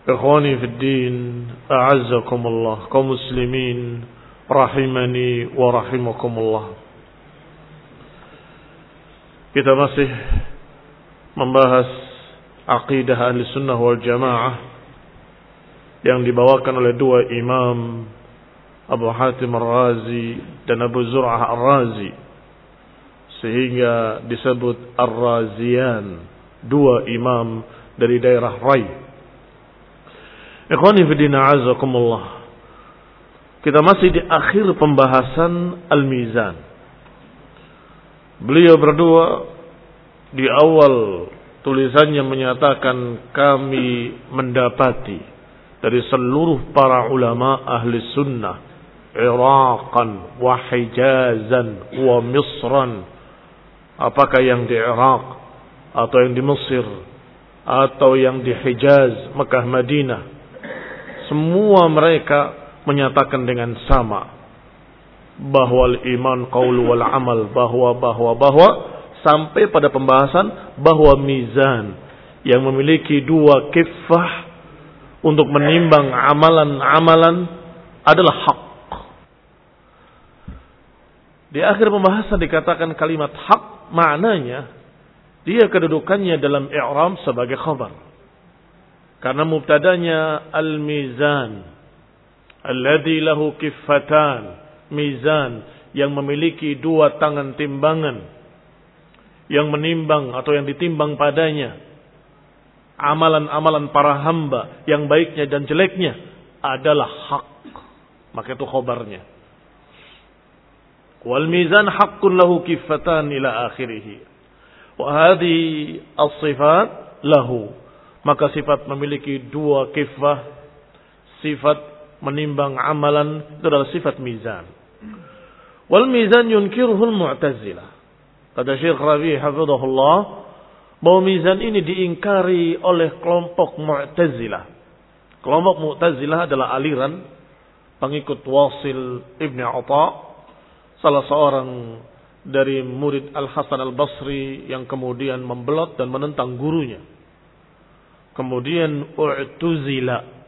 Ikhwani fi din, a'azzakumullah, kaum muslimin, rahimani wa rahimakumullah. Kita masih membahas aqidah ahli sunnah wal jamaah yang dibawakan oleh dua imam Abu Hatim Ar-Razi dan Abu Zur'ah Ar-Razi. Sehingga disebut Ar-Razian dua imam dari daerah Rai. Ikhwani fi din azakumullah kita masih di akhir pembahasan Al-Mizan. Beliau berdua di awal tulisannya menyatakan kami mendapati dari seluruh para ulama ahli sunnah Iraqan wa Hijazan wa Misran. Apakah yang di Iraq atau yang di Mesir atau yang di Hijaz Mekah Madinah semua mereka menyatakan dengan sama bahwa iman qaul wal amal bahwa bahwa bahwa sampai pada pembahasan bahwa mizan yang memiliki dua kifah untuk menimbang amalan-amalan adalah hak. Di akhir pembahasan dikatakan kalimat hak maknanya dia kedudukannya dalam i'ram sebagai khabar. Karena mubtadanya al-mizan alladhi lahu kiffatan mizan yang memiliki dua tangan timbangan yang menimbang atau yang ditimbang padanya amalan-amalan para hamba yang baiknya dan jeleknya adalah hak. Maka itu khobarnya. Wal mizan haqqun lahu kiffatan ila akhirih. Wa hadhihi as-sifat lahu maka sifat memiliki dua kifah sifat menimbang amalan itu adalah sifat mizan. Wal mizan yunkiruhul mu'tazilah. Kata Syekh Rabi hafizahullah bahwa mizan ini diingkari oleh kelompok mu'tazilah. Kelompok mu'tazilah adalah aliran pengikut Wasil Ibn Atta, salah seorang dari murid Al-Hasan Al-Basri yang kemudian membelot dan menentang gurunya. Kemudian U'tuzila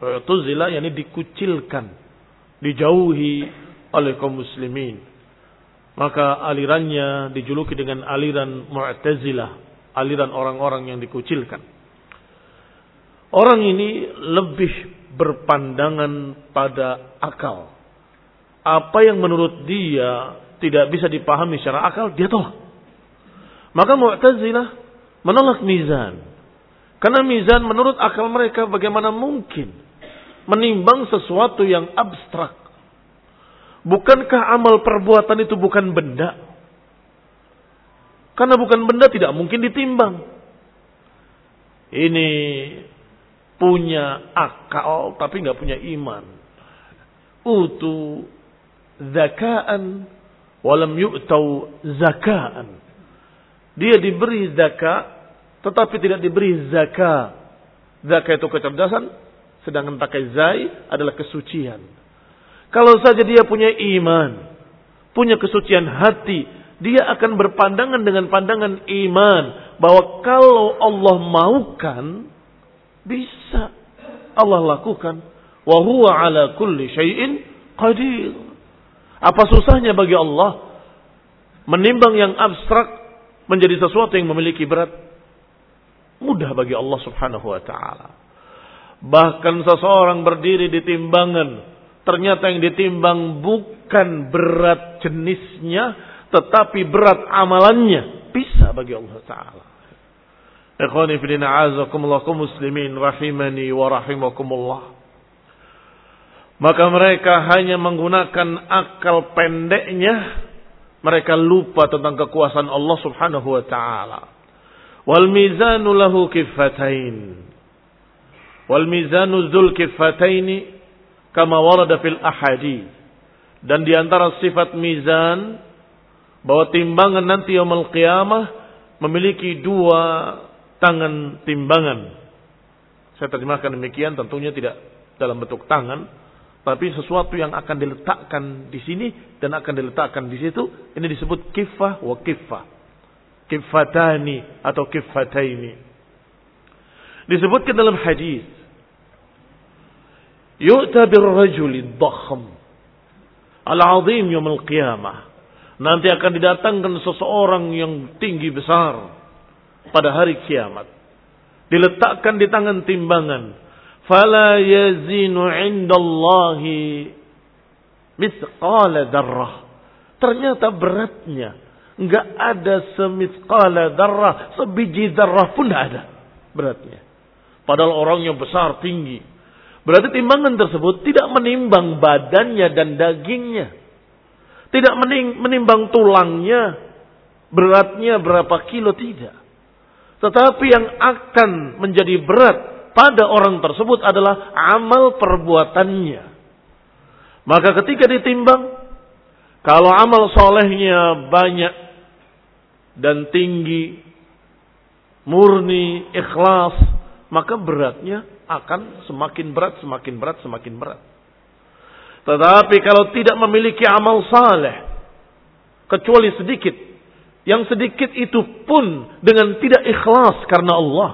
Mu'tazilah yakni dikucilkan, dijauhi oleh kaum muslimin. Maka alirannya dijuluki dengan aliran Mu'tazilah, aliran orang-orang yang dikucilkan. Orang ini lebih berpandangan pada akal. Apa yang menurut dia tidak bisa dipahami secara akal, dia tolak. Maka Mu'tazilah menolak mizan. Karena mizan menurut akal mereka bagaimana mungkin menimbang sesuatu yang abstrak. Bukankah amal perbuatan itu bukan benda? Karena bukan benda tidak mungkin ditimbang. Ini punya akal tapi nggak punya iman. Utu zakaan walam yu'tau zakaan. Dia diberi zakat tetapi tidak diberi zakat. Zakat itu kecerdasan, sedangkan pakai zai adalah kesucian. Kalau saja dia punya iman, punya kesucian hati, dia akan berpandangan dengan pandangan iman bahwa kalau Allah maukan bisa Allah lakukan. Wa ala kulli syai'in qadir. Apa susahnya bagi Allah menimbang yang abstrak menjadi sesuatu yang memiliki berat? Mudah bagi Allah Subhanahu wa taala. Bahkan seseorang berdiri di timbangan, ternyata yang ditimbang bukan berat jenisnya, tetapi berat amalannya. Bisa bagi Allah Ta'ala. Ikhwani fidina azakumullah muslimin rahimani wa rahimakumullah. Maka mereka hanya menggunakan akal pendeknya. Mereka lupa tentang kekuasaan Allah subhanahu wa ta'ala. Wal mizanu lahu kifatain. Wal mizanu zul kifataini kama warada fil ahadi. Dan di antara sifat mizan bahwa timbangan nanti yaumul qiyamah memiliki dua tangan timbangan. Saya terjemahkan demikian tentunya tidak dalam bentuk tangan tapi sesuatu yang akan diletakkan di sini dan akan diletakkan di situ ini disebut kifah wa kifah. Kifatani atau kifataini. Disebutkan dalam hadis yu'ta birrajuli dhakham al-azim yawm al-qiyamah. Nanti akan didatangkan seseorang yang tinggi besar pada hari kiamat. Diletakkan di tangan timbangan. Fala yazinu indallahi mithqala darrah ternyata beratnya enggak ada semithqala darrah sebiji darrah pun tidak ada beratnya padahal orangnya besar tinggi Berarti timbangan tersebut tidak menimbang badannya dan dagingnya. Tidak menimbang tulangnya, beratnya berapa kilo, tidak. Tetapi yang akan menjadi berat pada orang tersebut adalah amal perbuatannya. Maka ketika ditimbang, kalau amal solehnya banyak dan tinggi, murni, ikhlas, maka beratnya akan semakin berat, semakin berat, semakin berat. Tetapi kalau tidak memiliki amal saleh, kecuali sedikit, yang sedikit itu pun dengan tidak ikhlas karena Allah,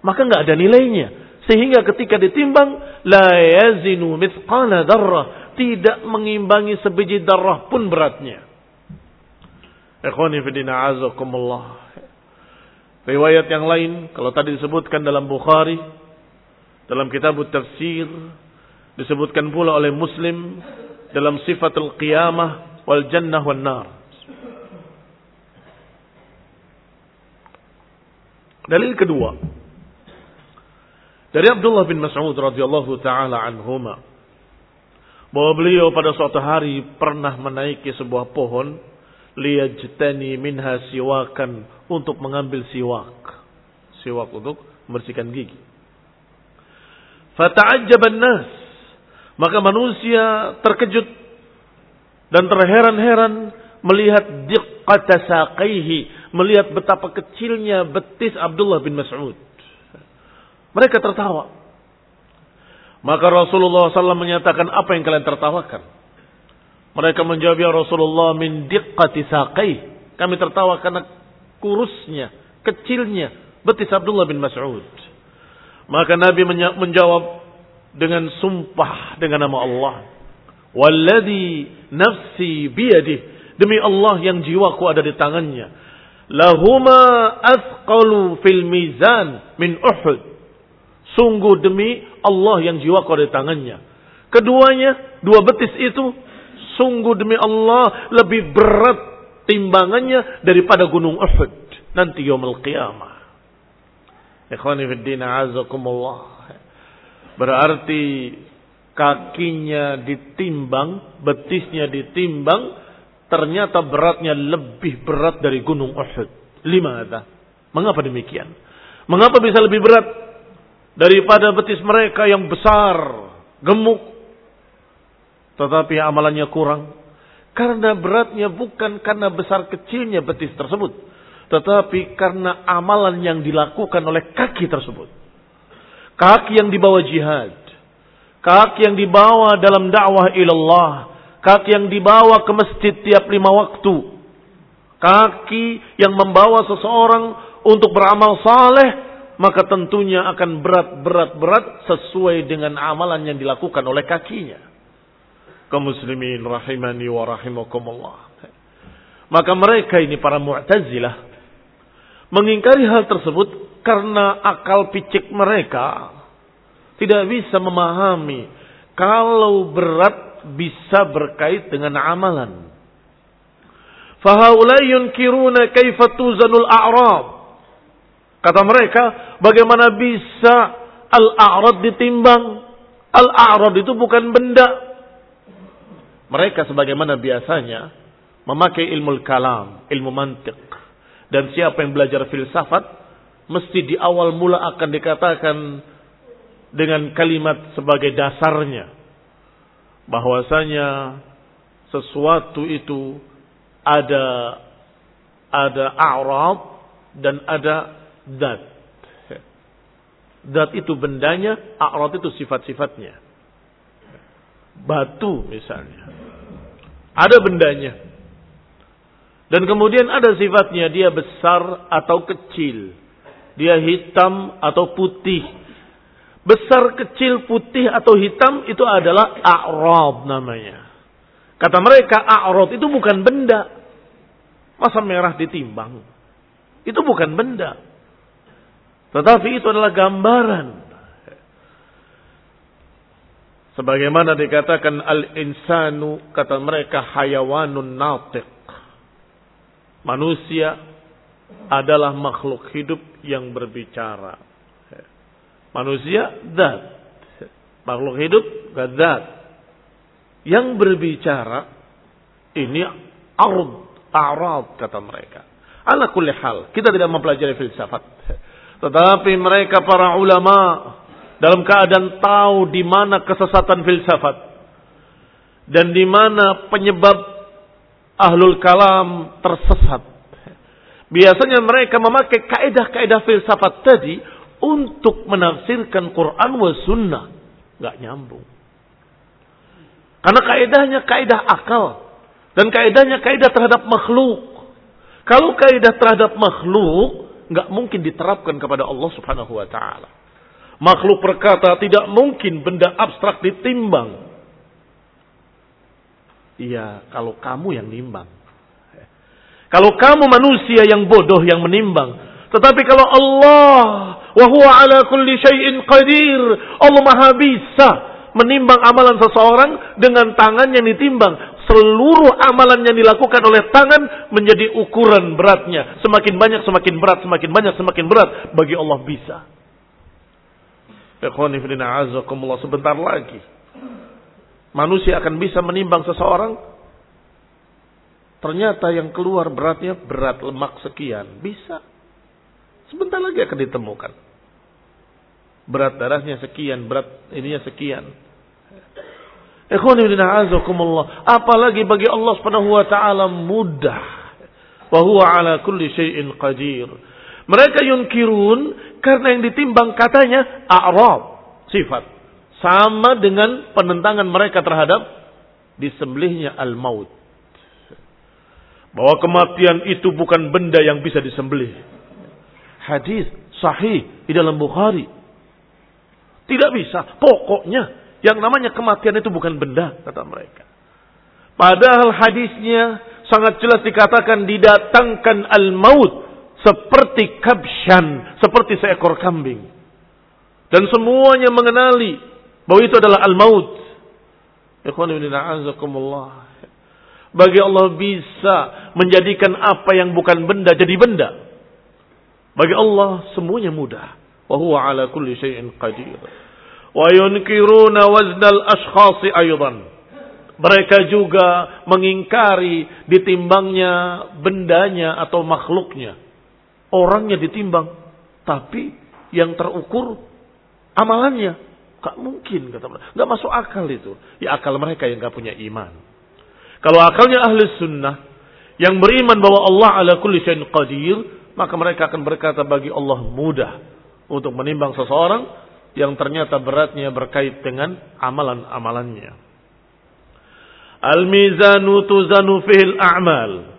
maka nggak ada nilainya. Sehingga ketika ditimbang, la yazinu mithqala darrah, tidak mengimbangi sebiji darah pun beratnya. Ikhwani fidina azakumullah. Riwayat yang lain, kalau tadi disebutkan dalam Bukhari, dalam kitab tafsir disebutkan pula oleh Muslim dalam sifatul qiyamah wal jannah wan nar. Dalil kedua dari Abdullah bin Mas'ud radhiyallahu taala anhuma bahwa beliau pada suatu hari pernah menaiki sebuah pohon liyajtani minha siwakan untuk mengambil siwak. Siwak untuk membersihkan gigi. Fata'ajjaban nas. Maka manusia terkejut dan terheran-heran melihat diqqata saqaihi, melihat betapa kecilnya betis Abdullah bin Mas'ud. Mereka tertawa. Maka Rasulullah SAW menyatakan apa yang kalian tertawakan? Mereka menjawab ya Rasulullah min diqqati saqai. Kami tertawa karena kurusnya, kecilnya betis Abdullah bin Mas'ud. Maka Nabi menjawab, dengan sumpah dengan nama Allah. Walladhi nafsi biyadih. Demi Allah yang jiwaku ada di tangannya. Lahuma athqalu fil mizan min Uhud. Sungguh demi Allah yang jiwaku ada di tangannya. Keduanya, dua betis itu, sungguh demi Allah lebih berat timbangannya daripada gunung Uhud. Nanti yaumul qiyamah. Ikhwani fiddina azakumullah. Berarti kakinya ditimbang, betisnya ditimbang, ternyata beratnya lebih berat dari gunung Uhud. Lima ada. Mengapa demikian? Mengapa bisa lebih berat daripada betis mereka yang besar, gemuk, tetapi amalannya kurang? Karena beratnya bukan karena besar kecilnya betis tersebut, tetapi karena amalan yang dilakukan oleh kaki tersebut. Kaki yang dibawa jihad. Kaki yang dibawa dalam dakwah ilallah. Kaki yang dibawa ke masjid tiap lima waktu. Kaki yang membawa seseorang untuk beramal saleh. Maka tentunya akan berat-berat-berat sesuai dengan amalan yang dilakukan oleh kakinya. Kaum muslimin rahimani wa rahimakumullah. Maka mereka ini para mu'tazilah. Mengingkari hal tersebut karena akal picik mereka tidak bisa memahami kalau berat bisa berkait dengan amalan. Fahaulai yunkiruna kaifa tuzanul a'rab. Kata mereka, bagaimana bisa al-a'rad ditimbang? Al-a'rad itu bukan benda. Mereka sebagaimana biasanya memakai ilmu kalam, ilmu mantik. Dan siapa yang belajar filsafat mesti di awal mula akan dikatakan dengan kalimat sebagai dasarnya bahwasanya sesuatu itu ada ada a'rab dan ada dat. Dat itu bendanya, a'rab itu sifat-sifatnya. Batu misalnya. Ada bendanya. Dan kemudian ada sifatnya, dia besar atau kecil dia hitam atau putih. Besar, kecil, putih atau hitam itu adalah a'rab namanya. Kata mereka a'rab itu bukan benda. Masa merah ditimbang? Itu bukan benda. Tetapi itu adalah gambaran. Sebagaimana dikatakan al-insanu kata mereka hayawanun natiq. Manusia adalah makhluk hidup yang berbicara. Manusia dat. Makhluk hidup dat. Yang berbicara ini ard, a'rad kata mereka. Ala kita tidak mempelajari filsafat. Tetapi mereka para ulama dalam keadaan tahu di mana kesesatan filsafat dan di mana penyebab ahlul kalam tersesat Biasanya mereka memakai kaedah-kaedah filsafat tadi untuk menafsirkan Quran wa sunnah. Gak nyambung. Karena kaedahnya kaedah akal. Dan kaedahnya kaedah terhadap makhluk. Kalau kaedah terhadap makhluk, nggak mungkin diterapkan kepada Allah subhanahu wa ta'ala. Makhluk berkata tidak mungkin benda abstrak ditimbang. Iya, kalau kamu yang nimbang. Kalau kamu manusia yang bodoh yang menimbang. Tetapi kalau Allah wa huwa ala kulli syai'in qadir, Allah Maha bisa menimbang amalan seseorang dengan tangan yang ditimbang. Seluruh amalan yang dilakukan oleh tangan menjadi ukuran beratnya. Semakin banyak semakin berat, semakin banyak semakin berat bagi Allah bisa. Sebentar lagi manusia akan bisa menimbang seseorang Ternyata yang keluar beratnya berat lemak sekian. Bisa. Sebentar lagi akan ditemukan. Berat darahnya sekian, berat ininya sekian. Apalagi bagi Allah Subhanahu wa taala mudah. Wa huwa ala kulli syai'in qadir. Mereka yunkirun karena yang ditimbang katanya a'rab, sifat. Sama dengan penentangan mereka terhadap disembelihnya al-maut bahwa kematian itu bukan benda yang bisa disembelih. Hadis sahih di dalam Bukhari Tidak bisa. Pokoknya yang namanya kematian itu bukan benda, kata mereka. Padahal hadisnya sangat jelas dikatakan didatangkan al-maut seperti kabshan, seperti seekor kambing. Dan semuanya mengenali bahwa itu adalah al-maut. Bagi Allah bisa menjadikan apa yang bukan benda jadi benda. Bagi Allah semuanya mudah. Wa huwa ala kulli syai'in qadir. Wa yunkiruna waznal ashkhasi aydan. Mereka juga mengingkari ditimbangnya bendanya atau makhluknya. Orangnya ditimbang. Tapi yang terukur amalannya. Gak mungkin kata mereka. Gak masuk akal itu. Ya akal mereka yang gak punya iman. Kalau akalnya ahli sunnah. Yang beriman bahwa Allah ala kulli syai'in qadir. Maka mereka akan berkata bagi Allah mudah. Untuk menimbang seseorang. Yang ternyata beratnya berkait dengan amalan-amalannya. Al-mizanu tuzanu fihil a'mal.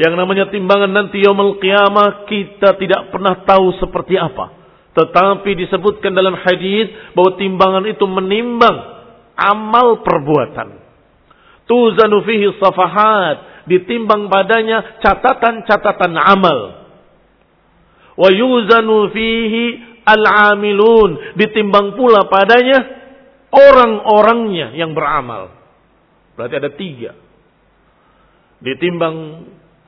Yang namanya timbangan nanti yaumul qiyamah kita tidak pernah tahu seperti apa. Tetapi disebutkan dalam hadis bahwa timbangan itu menimbang amal perbuatan. Tuzanu fihi safahat, ditimbang padanya catatan-catatan amal. Wa yuzanu fihi al-amilun, ditimbang pula padanya orang-orangnya yang beramal. Berarti ada tiga. Ditimbang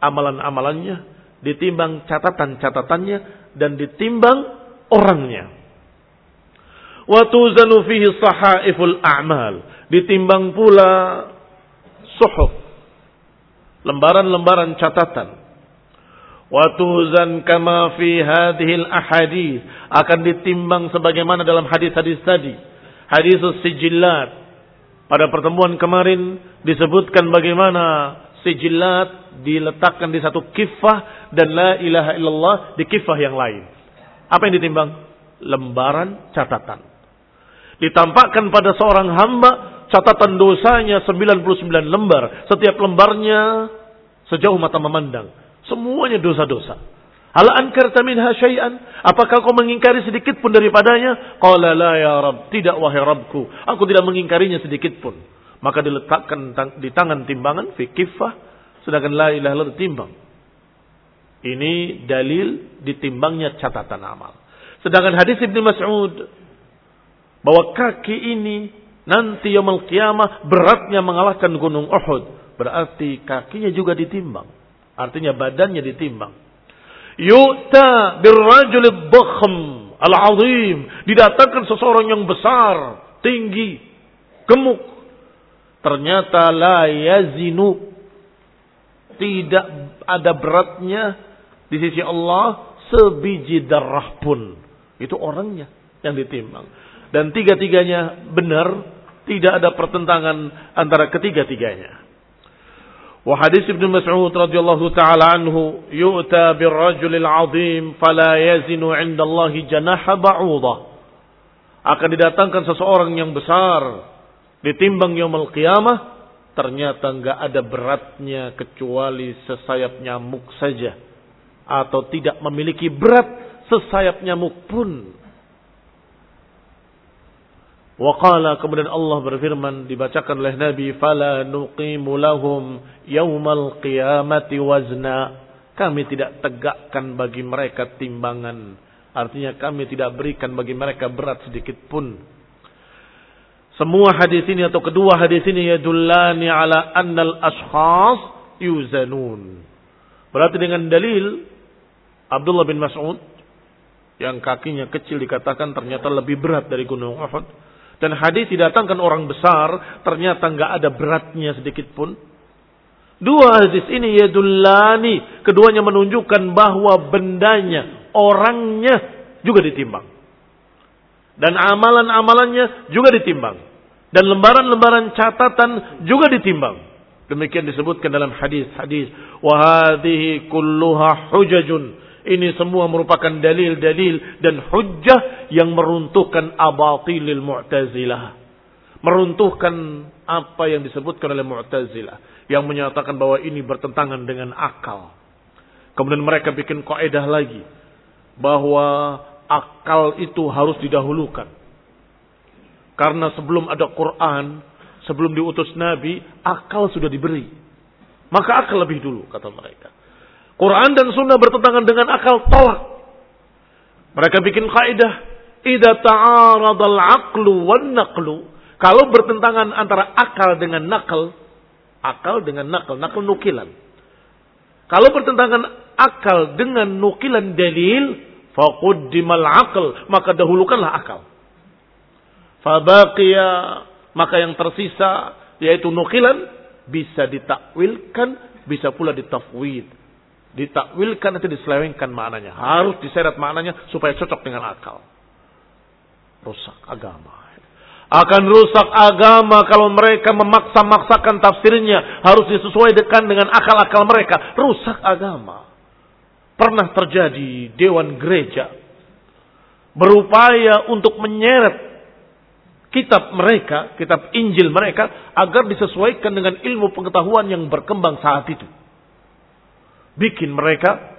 amalan-amalannya, ditimbang catatan-catatannya, dan ditimbang orangnya. Watuzanu fihi sahaiful a'mal. Ditimbang pula suhuf. Lembaran-lembaran catatan. Watuzan kama fi hadhil ahadith. Akan ditimbang sebagaimana dalam hadis-hadis tadi. Hadis sijillat pada pertemuan kemarin disebutkan bagaimana sijilat diletakkan di satu kifah dan la ilaha illallah di kifah yang lain. Apa yang ditimbang? Lembaran catatan. Ditampakkan pada seorang hamba catatan dosanya 99 lembar. Setiap lembarnya sejauh mata memandang. Semuanya dosa-dosa. Hal ankarta minha syai'an? Apakah kau mengingkari sedikit pun daripadanya? Qala la ya Rabb. Tidak wahai Rabbku. Aku tidak mengingkarinya sedikit pun. Maka diletakkan di tangan timbangan fi kifah sedangkan la ilaha illallah ditimbang. Ini dalil ditimbangnya catatan amal. Sedangkan hadis Ibnu Mas'ud bahwa kaki ini nanti yaumul qiyamah beratnya mengalahkan gunung Uhud. Berarti kakinya juga ditimbang. Artinya badannya ditimbang. Yu'ta birrajul dhakhm al-azim. Didatangkan seseorang yang besar, tinggi, gemuk. Ternyata la yazinu tidak ada beratnya di sisi Allah sebiji darah pun. Itu orangnya yang ditimbang. Dan tiga-tiganya benar, tidak ada pertentangan antara ketiga-tiganya. Wa hadis Ibnu Mas'ud radhiyallahu taala anhu, "Yu'ta birrajulil 'azim fala yazinu 'inda Allah janaha ba'udah." Akan didatangkan seseorang yang besar, ditimbang yaumul qiyamah ternyata enggak ada beratnya kecuali sesayap nyamuk saja. Atau tidak memiliki berat sesayap nyamuk pun. Waqala kemudian Allah berfirman dibacakan oleh Nabi fala nuqimu lahum yaumal qiyamati wazna. Kami tidak tegakkan bagi mereka timbangan. Artinya kami tidak berikan bagi mereka berat sedikit pun semua hadis ini atau kedua hadis ini yadullani ala annal ashkhas yuzanun berarti dengan dalil Abdullah bin Mas'ud yang kakinya kecil dikatakan ternyata lebih berat dari gunung Uhud dan hadis didatangkan orang besar, ternyata nggak ada beratnya sedikit pun. Dua hadis ini yadullani, keduanya menunjukkan bahwa bendanya, orangnya juga ditimbang. Dan amalan-amalannya juga ditimbang. Dan lembaran-lembaran catatan juga ditimbang. Demikian disebutkan dalam hadis-hadis. Wahadihi kulluha hujajun ini semua merupakan dalil-dalil dan hujjah yang meruntuhkan abatilil mu'tazilah. Meruntuhkan apa yang disebutkan oleh mu'tazilah. Yang menyatakan bahwa ini bertentangan dengan akal. Kemudian mereka bikin kaidah lagi. Bahwa akal itu harus didahulukan. Karena sebelum ada Quran, sebelum diutus Nabi, akal sudah diberi. Maka akal lebih dulu, kata mereka. Quran dan Sunnah bertentangan dengan akal, tolak. Mereka bikin kaidah, "Idza ta'aradal aqlu wan naqlu." Kalau bertentangan antara akal dengan nakal, akal dengan nakal, nakal nukilan. Kalau bertentangan akal dengan nukilan dalil, faquddimal akal, maka dahulukanlah akal. Fabaqiya, maka yang tersisa yaitu nukilan bisa ditakwilkan, bisa pula ditafwid. Ditakwilkan nanti diselewengkan maknanya. Harus diseret maknanya supaya cocok dengan akal. Rusak agama akan rusak agama kalau mereka memaksa-maksakan tafsirnya harus disesuaikan dengan akal-akal mereka rusak agama pernah terjadi dewan gereja berupaya untuk menyeret kitab mereka kitab Injil mereka agar disesuaikan dengan ilmu pengetahuan yang berkembang saat itu. Bikin mereka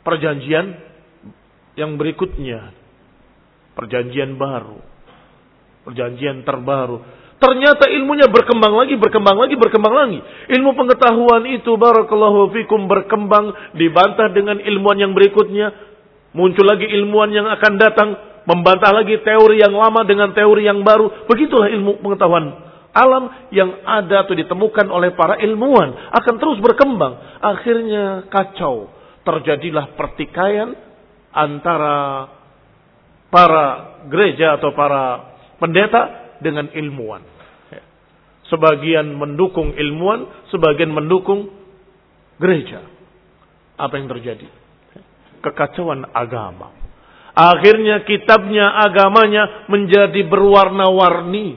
perjanjian yang berikutnya. Perjanjian baru. Perjanjian terbaru. Ternyata ilmunya berkembang lagi, berkembang lagi, berkembang lagi. Ilmu pengetahuan itu barakallahu fikum berkembang dibantah dengan ilmuwan yang berikutnya. Muncul lagi ilmuwan yang akan datang membantah lagi teori yang lama dengan teori yang baru. Begitulah ilmu pengetahuan alam yang ada atau ditemukan oleh para ilmuwan akan terus berkembang. Akhirnya kacau. Terjadilah pertikaian antara para gereja atau para pendeta dengan ilmuwan. Sebagian mendukung ilmuwan, sebagian mendukung gereja. Apa yang terjadi? Kekacauan agama. Akhirnya kitabnya, agamanya menjadi berwarna-warni.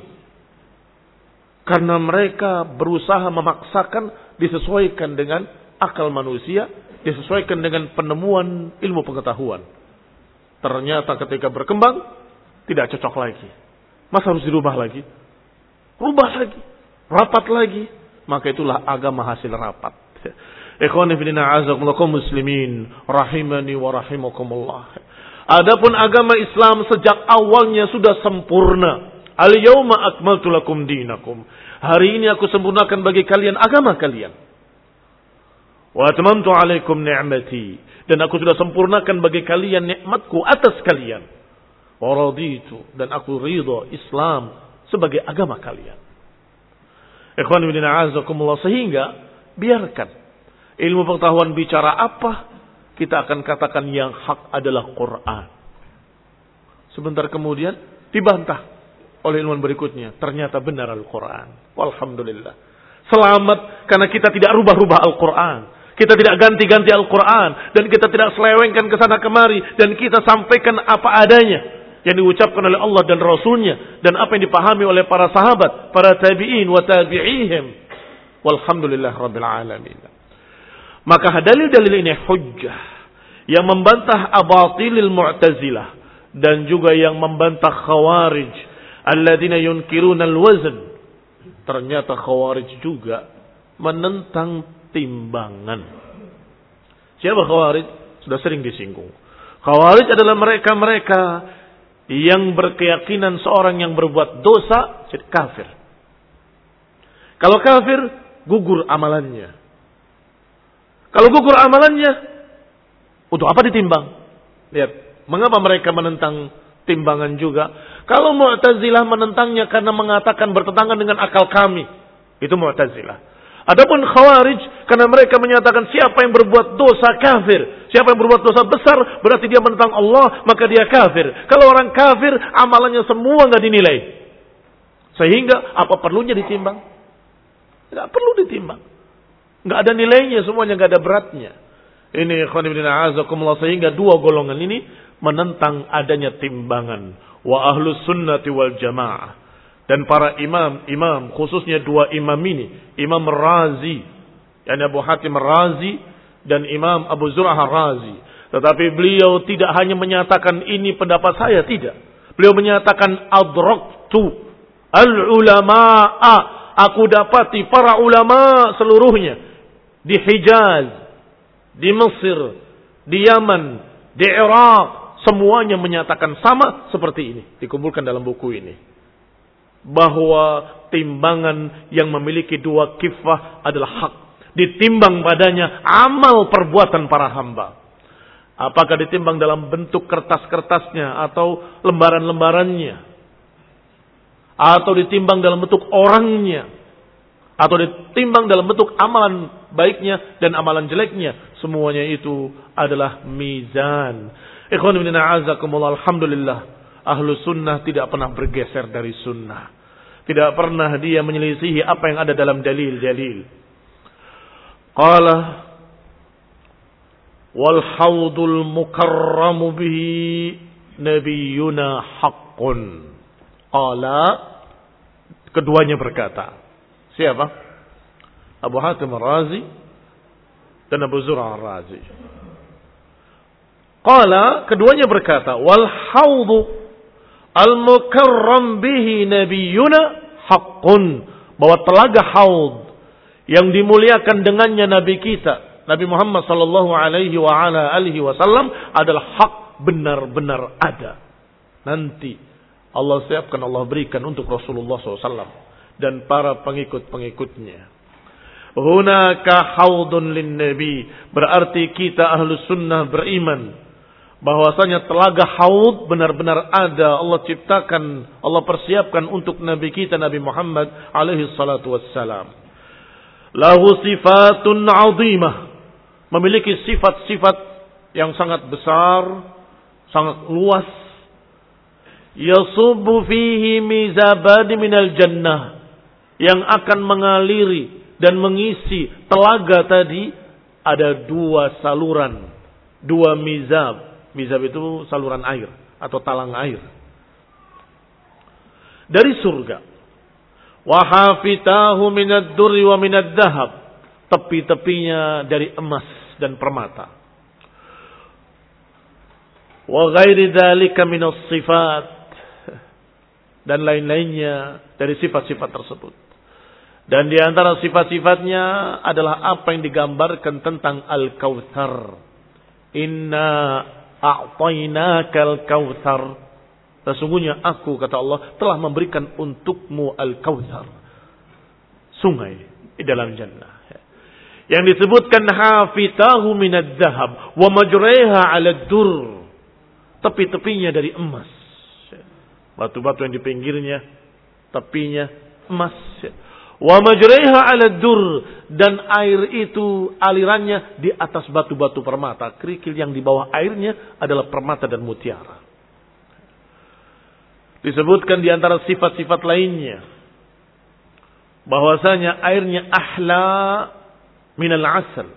Karena mereka berusaha memaksakan disesuaikan dengan akal manusia, disesuaikan dengan penemuan ilmu pengetahuan. Ternyata ketika berkembang, tidak cocok lagi. Masa harus dirubah lagi? Rubah lagi. Rapat lagi. Maka itulah agama hasil rapat. Ikhwani muslimin. Rahimani wa rahimakumullah. Adapun agama Islam sejak awalnya sudah sempurna. Al-yawma akmaltu lakum dinakum. Hari ini aku sempurnakan bagi kalian agama kalian. Wa atmamtu alaikum ni'mati. Dan aku sudah sempurnakan bagi kalian nikmatku atas kalian. Waraditu dan aku ridho Islam sebagai agama kalian. Ikhwan bin a'azakumullah sehingga biarkan ilmu pengetahuan bicara apa kita akan katakan yang hak adalah Quran. Sebentar kemudian dibantah oleh ilmuwan berikutnya. Ternyata benar Al-Quran. Walhamdulillah. Selamat karena kita tidak rubah-rubah Al-Quran. Kita tidak ganti-ganti Al-Quran. Dan kita tidak selewengkan ke sana kemari. Dan kita sampaikan apa adanya yang diucapkan oleh Allah dan Rasulnya dan apa yang dipahami oleh para sahabat, para tabi'in wa tabi'ihim. Walhamdulillah rabbil alamin. Maka dalil-dalil ini hujjah yang membantah abatilil mu'tazilah dan juga yang membantah khawarij alladzina yunkiruna al-wazn. Ternyata khawarij juga menentang timbangan. Siapa khawarij? Sudah sering disinggung. Khawarij adalah mereka-mereka yang berkeyakinan seorang yang berbuat dosa jadi kafir. Kalau kafir, gugur amalannya. Kalau gugur amalannya, untuk apa ditimbang? Lihat, mengapa mereka menentang timbangan juga? Kalau Mu'tazilah menentangnya karena mengatakan bertentangan dengan akal kami, itu Mu'tazilah. Adapun Khawarij karena mereka menyatakan siapa yang berbuat dosa kafir, siapa yang berbuat dosa besar berarti dia menentang Allah, maka dia kafir. Kalau orang kafir amalannya semua nggak dinilai. Sehingga apa perlunya ditimbang? Nggak perlu ditimbang. Nggak ada nilainya, semuanya nggak ada beratnya. Ini azakumullah sehingga dua golongan ini menentang adanya timbangan. Wa ahlus sunnati wal jamaah dan para imam-imam khususnya dua imam ini Imam Razi yang Abu Hatim Razi dan Imam Abu Zur'ah Razi. Tetapi beliau tidak hanya menyatakan ini pendapat saya tidak. Beliau menyatakan adraktu al ulama'a aku dapati para ulama seluruhnya di Hijaz di Mesir di Yaman di Irak semuanya menyatakan sama seperti ini dikumpulkan dalam buku ini bahwa timbangan yang memiliki dua kifah adalah hak. Ditimbang padanya amal perbuatan para hamba. Apakah ditimbang dalam bentuk kertas-kertasnya atau lembaran-lembarannya? Atau ditimbang dalam bentuk orangnya? Atau ditimbang dalam bentuk amalan baiknya dan amalan jeleknya? Semuanya itu adalah mizan. Ikhwan bin Alhamdulillah. Ahlu sunnah tidak pernah bergeser dari sunnah. Tidak pernah dia menyelisihi apa yang ada dalam dalil-dalil. Qala wal haudul mukarramu bihi nabiyuna haqqun. Qala keduanya berkata. Siapa? Abu Hatim Ar-Razi dan Abu Zur'ah Ar-Razi. Qala keduanya berkata, "Wal al-mukarram bihi nabiyuna haqqun." Bahwa telaga haud yang dimuliakan dengannya nabi kita, Nabi Muhammad sallallahu alaihi wa ala alihi wasallam adalah hak benar-benar ada. Nanti Allah siapkan, Allah berikan untuk Rasulullah SAW dan para pengikut-pengikutnya. Hunaka haudun lin nabi. Berarti kita ahlu sunnah beriman. Bahwasanya telaga haud benar-benar ada. Allah ciptakan, Allah persiapkan untuk Nabi kita Nabi Muhammad alaihi salatu wassalam. Lahu sifatun azimah. Memiliki sifat-sifat yang sangat besar, sangat luas, yasubbu fihi mizabadi minal jannah yang akan mengaliri dan mengisi telaga tadi ada dua saluran, dua mizab. Mizab itu saluran air atau talang air. Dari surga. Wahafitahu minad durri wa minad dahab. Tepi-tepinya dari emas dan permata. Wa ghairi dhalika minas sifat dan lain-lainnya dari sifat-sifat tersebut. Dan di antara sifat-sifatnya adalah apa yang digambarkan tentang Al-Kautsar. Inna a'tainakal kautsar. Sesungguhnya aku kata Allah telah memberikan untukmu Al-Kautsar. Sungai di dalam jannah. Yang disebutkan hafitahu minad dahab wa majreha 'ala dur. Tepi-tepinya dari emas Batu-batu yang di pinggirnya, tepinya emas. Wa majriha 'ala dur dan air itu alirannya di atas batu-batu permata. Kerikil yang di bawah airnya adalah permata dan mutiara. Disebutkan di antara sifat-sifat lainnya bahwasanya airnya ahla minal asal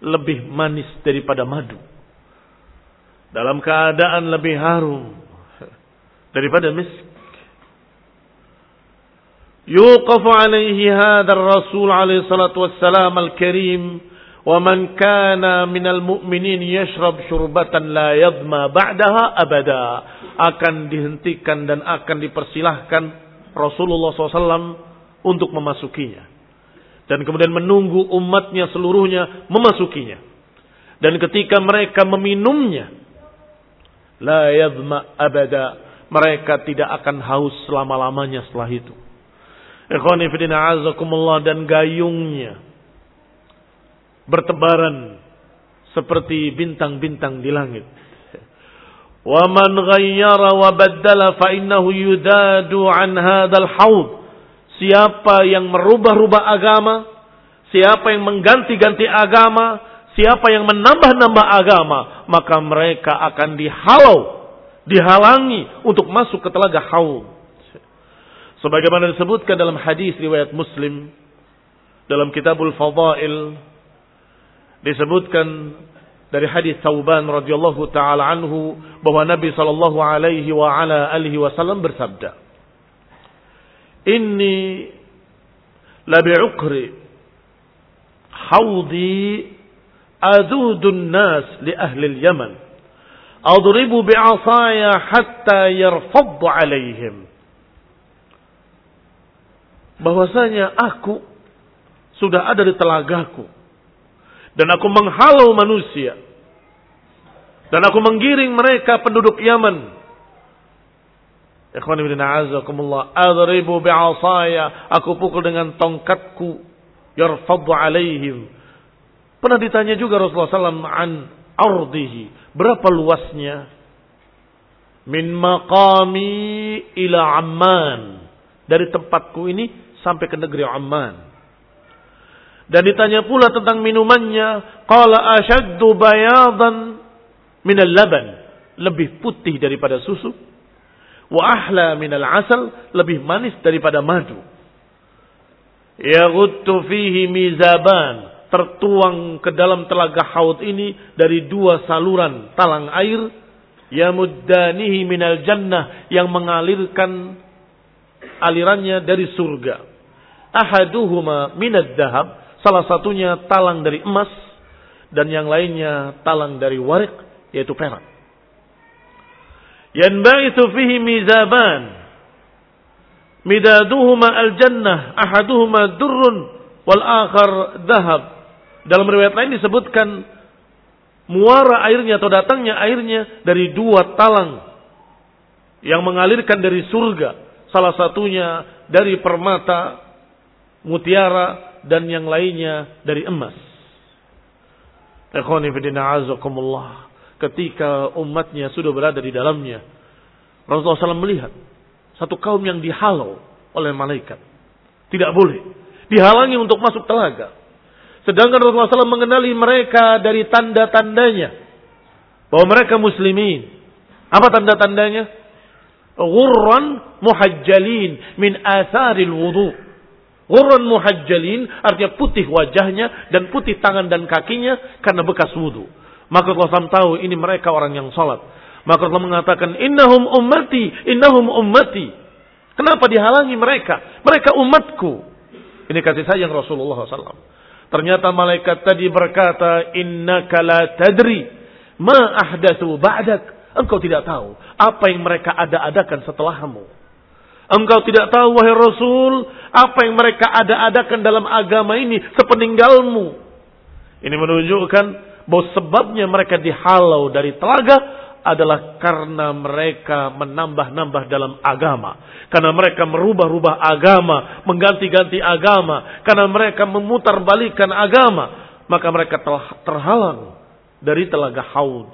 lebih manis daripada madu dalam keadaan lebih harum daripada misk. Alaihi hadha ar-rasul alaihi salatu wassalam al-karim wa man kana minal mu'minin yashrab syurbatan la yadma ba'daha abada akan dihentikan dan akan dipersilahkan Rasulullah SAW untuk memasukinya. Dan kemudian menunggu umatnya seluruhnya memasukinya. Dan ketika mereka meminumnya la yadma abada mereka tidak akan haus selama-lamanya setelah itu. Ikhwanifidina azakumullah dan gayungnya bertebaran seperti bintang-bintang di langit. Wa man ghayyara wa baddala fa innahu yudadu an hadzal haud. Siapa yang merubah-rubah agama, siapa yang mengganti-ganti agama, siapa yang menambah-nambah agama, maka mereka akan dihalau dihalangi untuk masuk ke telaga haud. Sebagaimana disebutkan dalam hadis riwayat Muslim dalam Kitabul Fadail disebutkan dari hadis Tauban radhiyallahu taala anhu bahwa Nabi sallallahu alaihi wa ala alihi wasallam bersabda Inni la bi'ukri haudi adudun nas li ahli al-Yaman Adribu bi'asaya hatta yarfaddu alaihim. Bahwasanya aku sudah ada di telagaku. Dan aku menghalau manusia. Dan aku menggiring mereka penduduk Yaman. Ikhwan ibn a'azakumullah. Adribu bi'asaya. Aku pukul dengan tongkatku. Yarfadu alaihim. Pernah ditanya juga Rasulullah SAW an ardihi. Berapa luasnya? Min maqami ila Amman. Dari tempatku ini sampai ke negeri Amman. Dan ditanya pula tentang minumannya. Qala ashaddu bayadan minal laban. Lebih putih daripada susu wa ahla minal asal lebih manis daripada madu. Yaghuttu fihi mizaban tertuang ke dalam telaga haud ini dari dua saluran talang air yamuddanihi minal jannah yang mengalirkan alirannya dari surga. Ahaduhuma minad dahab, salah satunya talang dari emas dan yang lainnya talang dari warik yaitu perak. Yanbaitu fihi mizaban. Midaduhuma al-jannah, ahaduhuma durrun wal akhar dahab. Dalam riwayat lain disebutkan muara airnya atau datangnya airnya dari dua talang yang mengalirkan dari surga. Salah satunya dari permata, mutiara, dan yang lainnya dari emas. Ketika umatnya sudah berada di dalamnya. Rasulullah SAW melihat satu kaum yang dihalau oleh malaikat. Tidak boleh. Dihalangi untuk masuk telaga. Sedangkan Rasulullah SAW mengenali mereka dari tanda-tandanya. Bahwa mereka muslimin. Apa tanda-tandanya? Ghurran muhajjalin min atharil wudu. Ghurran muhajjalin artinya putih wajahnya dan putih tangan dan kakinya karena bekas wudu. Maka Rasulullah tahu ini mereka orang yang salat. Maka Allah mengatakan, Innahum ummati, innahum ummati. Kenapa dihalangi mereka? Mereka umatku. Ini kasih sayang Rasulullah SAW. Ternyata malaikat tadi berkata, Innaka la tadri ma ahdathu ba'dak. Engkau tidak tahu apa yang mereka ada-adakan setelahmu. Engkau tidak tahu wahai Rasul apa yang mereka ada-adakan dalam agama ini sepeninggalmu. Ini menunjukkan bahwa sebabnya mereka dihalau dari telaga adalah karena mereka menambah-nambah dalam agama. Karena mereka merubah-rubah agama, mengganti-ganti agama. Karena mereka memutarbalikkan agama. Maka mereka terhalang dari telaga haud.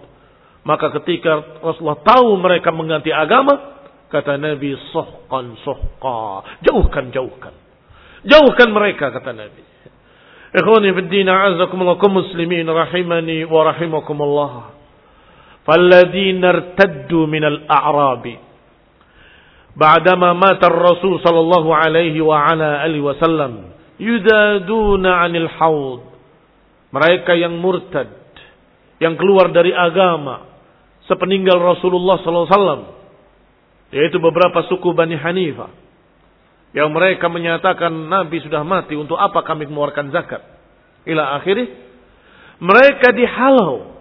Maka ketika Rasulullah tahu mereka mengganti agama, kata Nabi, sohkan, sohka. Jauhkan, jauhkan. Jauhkan mereka, kata Nabi. Ikhwani fi din a'azakumullah kum muslimin rahimani wa rahimakumullah. Falladzina irtaddu min al-a'rabi بعدما مات الرسول صلى الله عليه وعلى آله وسلم يدادون عن الحوض mereka yang murtad yang keluar dari agama sepeninggal Rasulullah SAW yaitu beberapa suku Bani Hanifah yang mereka menyatakan Nabi sudah mati, untuk apa kami mengeluarkan zakat? Ila akhirnya, mereka dihalau,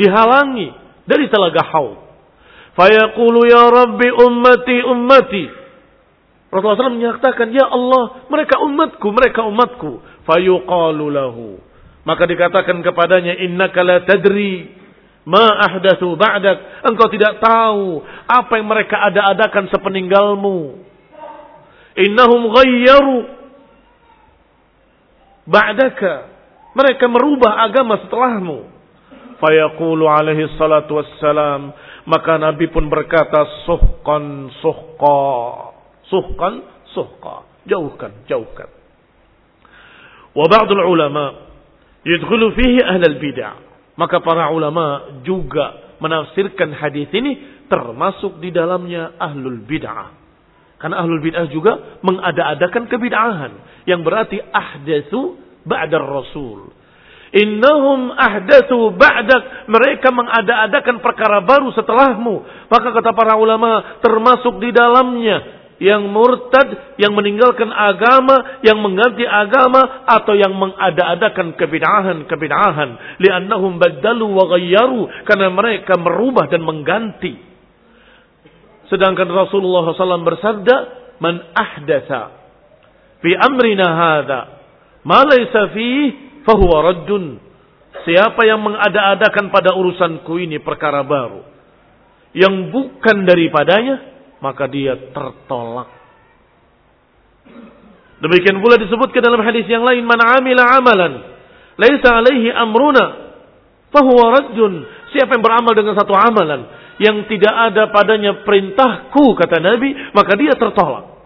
dihalangi dari telaga haud. Fayaqulu ya Rabbi ummati ummati. Rasulullah SAW menyatakan, Ya Allah, mereka umatku, mereka umatku. Fayuqalu lahu. Maka dikatakan kepadanya, Innaka la tadri ma ahdathu ba'dak. Engkau tidak tahu apa yang mereka ada-adakan sepeninggalmu. Innahum ghayyaru ba'daka. Mereka merubah agama setelahmu. Fayaqulu alaihi salatu wassalam. Maka Nabi pun berkata, suhkan, suhka. Suhkan, suhka. Jauhkan, jauhkan. Wa ba'dul ulama yadkhulu fihi ahlal bid'ah. Maka para ulama juga menafsirkan hadis ini termasuk di dalamnya ahlul bid'ah. Karena ahlul bid'ah juga mengada-adakan kebid'ahan. Yang berarti ahdatsu ba'da rasul. Innahum ahdatsu ba'dak. Mereka mengada-adakan perkara baru setelahmu. Maka kata para ulama termasuk di dalamnya yang murtad, yang meninggalkan agama, yang mengganti agama atau yang mengada-adakan kebid'ahan-kebid'ahan. Li'annahum baddalu wa ghayyaru karena mereka merubah dan mengganti. Sedangkan Rasulullah SAW bersabda, "Man ahdatha fi amrina hadha ma laysa fahuwa raddun." Siapa yang mengada-adakan pada urusanku ini perkara baru yang bukan daripadanya, maka dia tertolak. Demikian pula disebutkan dalam hadis yang lain, "Man 'amila 'amalan laisa 'alaihi amruna fahuwa raddun." Siapa yang beramal dengan satu amalan yang tidak ada padanya perintahku kata Nabi, maka dia tertolak.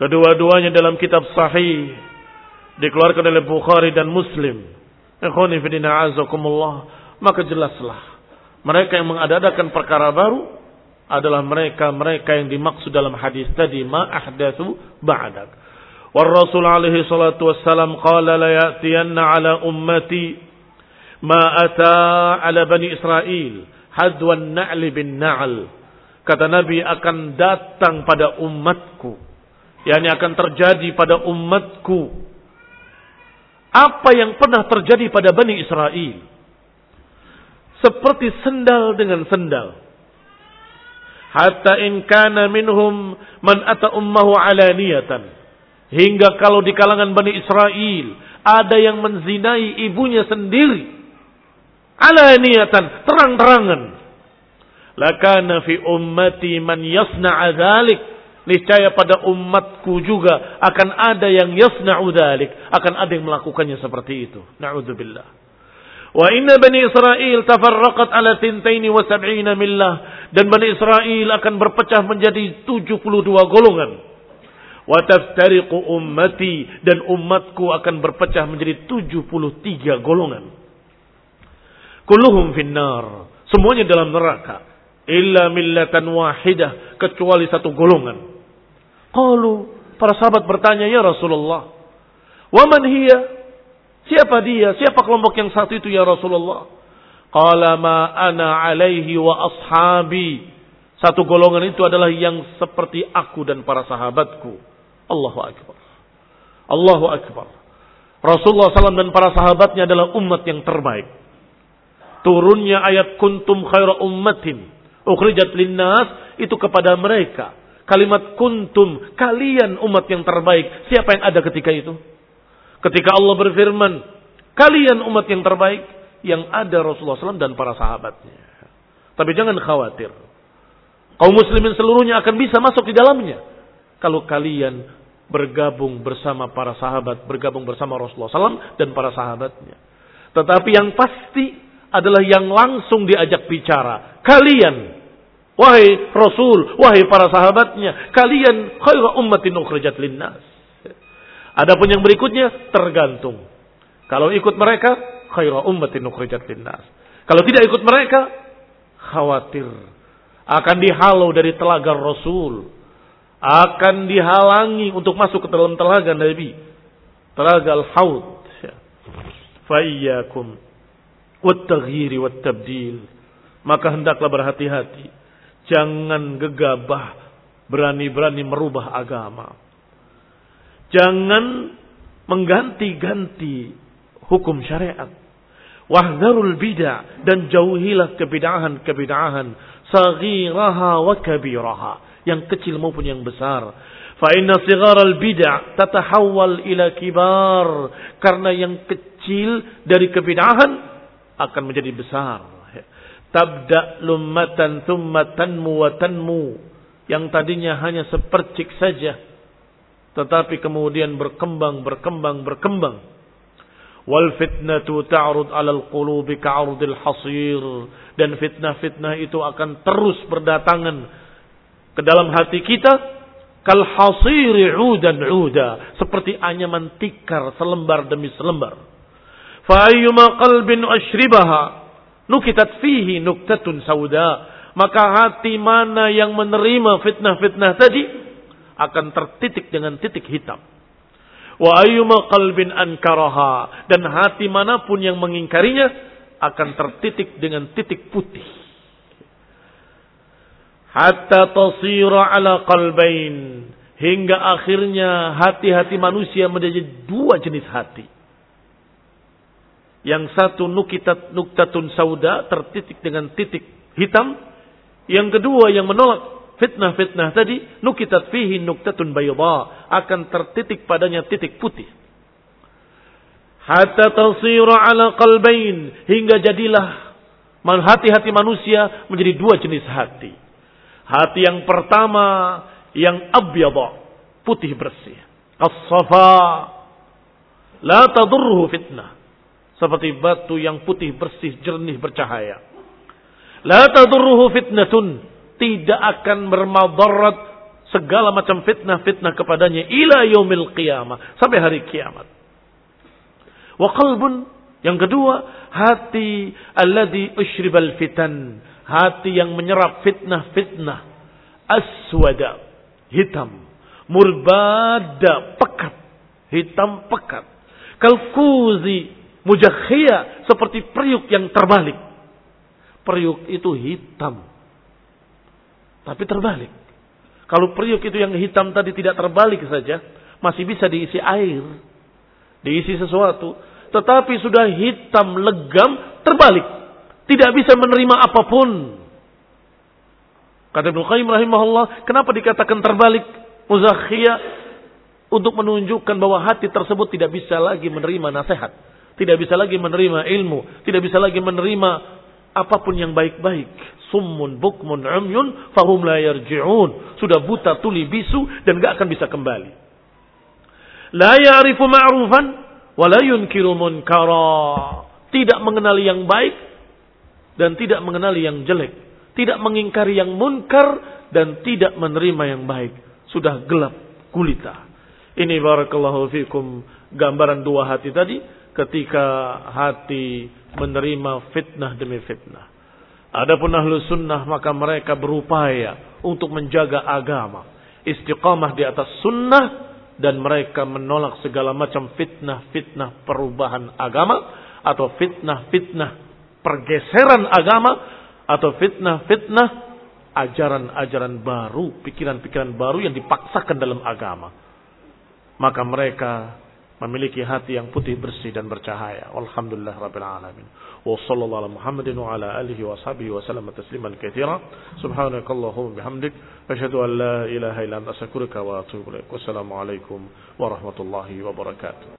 Kedua-duanya dalam kitab sahih dikeluarkan oleh Bukhari dan Muslim. Maka jelaslah mereka yang mengadakan perkara baru adalah mereka-mereka yang dimaksud dalam hadis tadi ma ahdatsu ba'dak. War Rasul alaihi salatu wassalam qala la ya'tiyanna ala ummati ma ata ala bani Israel hadwan na'li bin na'al. Kata Nabi akan datang pada umatku. yakni akan terjadi pada umatku. Apa yang pernah terjadi pada Bani Israel. Seperti sendal dengan sendal hatta in kana minhum man ata ummahu alaniyatan. Hingga kalau di kalangan Bani Israel ada yang menzinai ibunya sendiri. Alaniyatan terang-terangan. Lakana fi ummati man yasna'a dzalik niscaya pada umatku juga akan ada yang yasna'u dzalik akan ada yang melakukannya seperti itu. Naudzubillah Wa inna Bani Israel tafarraqat ala tintaini wa sab'ina millah. Dan Bani Israel akan berpecah menjadi 72 golongan. Wa taftariqu ummati. Dan umatku akan berpecah menjadi 73 golongan. Kulluhum finnar. Semuanya dalam neraka. Illa millatan wahidah. Kecuali satu golongan. Qalu. Para sahabat bertanya, Ya Rasulullah. Waman hiya? Siapa dia? Siapa kelompok yang satu itu ya Rasulullah? Qala ma ana alaihi wa ashabi. Satu golongan itu adalah yang seperti aku dan para sahabatku. Allahu Akbar. Allahu Akbar. Rasulullah SAW dan para sahabatnya adalah umat yang terbaik. Turunnya ayat kuntum khaira ummatin. Ukhrijat linnas itu kepada mereka. Kalimat kuntum, kalian umat yang terbaik. Siapa yang ada ketika itu? Ketika Allah berfirman, kalian umat yang terbaik, yang ada Rasulullah SAW dan para sahabatnya. Tapi jangan khawatir. Kaum muslimin seluruhnya akan bisa masuk di dalamnya. Kalau kalian bergabung bersama para sahabat, bergabung bersama Rasulullah SAW dan para sahabatnya. Tetapi yang pasti adalah yang langsung diajak bicara. Kalian, wahai Rasul, wahai para sahabatnya, kalian khairu ummatin ukhrijat linnas. Adapun yang berikutnya tergantung. Kalau ikut mereka, khaira ummatin ukhrijat linnas. Kalau tidak ikut mereka, khawatir akan dihalau dari telaga Rasul, akan dihalangi untuk masuk ke dalam telaga Nabi, telaga al-haud. Fayyakum wat-taghyiri wat-tabdil. Maka hendaklah berhati-hati. Jangan gegabah berani-berani merubah agama Jangan mengganti-ganti hukum syariat. Wahdarul bid'ah dan jauhilah kebidahan-kebidahan saghiraha wa kabiraha, yang kecil maupun yang besar. Fa inna sigharal bid'ah tatahawwal ila kibar, karena yang kecil dari kebidahan akan menjadi besar. Tabda lummatan thumma tanmu wa tanmu, yang tadinya hanya sepercik saja tetapi kemudian berkembang, berkembang, berkembang. Wal fitnatu ta'rud 'alal qulubi ka'rudil hasir. Dan fitnah-fitnah itu akan terus berdatangan ke dalam hati kita. Kal hasiri 'udan 'uda. Seperti anyaman tikar selembar demi selembar. Fa ayyuma qalbin ashribaha. Nukitat fihi nuktatun sauda. Maka hati mana yang menerima fitnah-fitnah tadi akan tertitik dengan titik hitam. Wa ayyuma qalbin ankaraha dan hati mana pun yang mengingkarinya akan tertitik dengan titik putih. Hatta tasira ala qalbain hingga akhirnya hati-hati manusia menjadi dua jenis hati. Yang satu nukitat nuktatun sauda tertitik dengan titik hitam. Yang kedua yang menolak fitnah-fitnah tadi nukitat fihi nuktatun bayda akan tertitik padanya titik putih hatta tasira ala qalbain hingga jadilah hati-hati manusia menjadi dua jenis hati Hati yang pertama yang abyadha, putih bersih. As-safa la tadurruhu fitnah. Seperti batu yang putih bersih jernih bercahaya. La tadurruhu fitnatun, tidak akan bermadarat segala macam fitnah-fitnah kepadanya ila yaumil qiyamah, sampai hari kiamat. Wa qalbun yang kedua, hati alladhi ushribal fitan, hati yang menyerap fitnah-fitnah. Aswada, hitam. Murbada, pekat. Hitam pekat. Kalkuzi, mujakhia, seperti periuk yang terbalik. Periuk itu hitam. Tapi terbalik. Kalau periuk itu yang hitam tadi tidak terbalik saja, masih bisa diisi air. Diisi sesuatu. Tetapi sudah hitam legam, terbalik. Tidak bisa menerima apa pun. Kata Ibnu Qayyim rahimahullah, kenapa dikatakan terbalik muzakhiyah untuk menunjukkan bahwa hati tersebut tidak bisa lagi menerima nasihat, tidak bisa lagi menerima ilmu, tidak bisa lagi menerima apa pun yang baik-baik. Summun bukmun umyun fahum la yarji'un. Sudah buta tuli bisu dan gak akan bisa kembali. La ya'rifu ma'rufan wa la yunkiru munkara. Tidak mengenali yang baik dan tidak mengenali yang jelek tidak mengingkari yang munkar dan tidak menerima yang baik. Sudah gelap gulita. Ini barakallahu fikum gambaran dua hati tadi ketika hati menerima fitnah demi fitnah. Adapun ahlu sunnah maka mereka berupaya untuk menjaga agama. Istiqamah di atas sunnah dan mereka menolak segala macam fitnah-fitnah perubahan agama atau fitnah-fitnah pergeseran agama atau fitnah-fitnah ajaran-ajaran baru, pikiran-pikiran baru yang dipaksakan dalam agama. Maka mereka memiliki hati yang putih bersih dan bercahaya. Alhamdulillah rabbil alamin. Wa sallallahu ala Muhammadin wa ala alihi wa sahbihi wa sallam tasliman katsira. Subhanakallahumma bihamdik asyhadu an la ilaha illa anta astaghfiruka wa atubu ilaik. Wassalamu alaikum warahmatullahi wabarakatuh.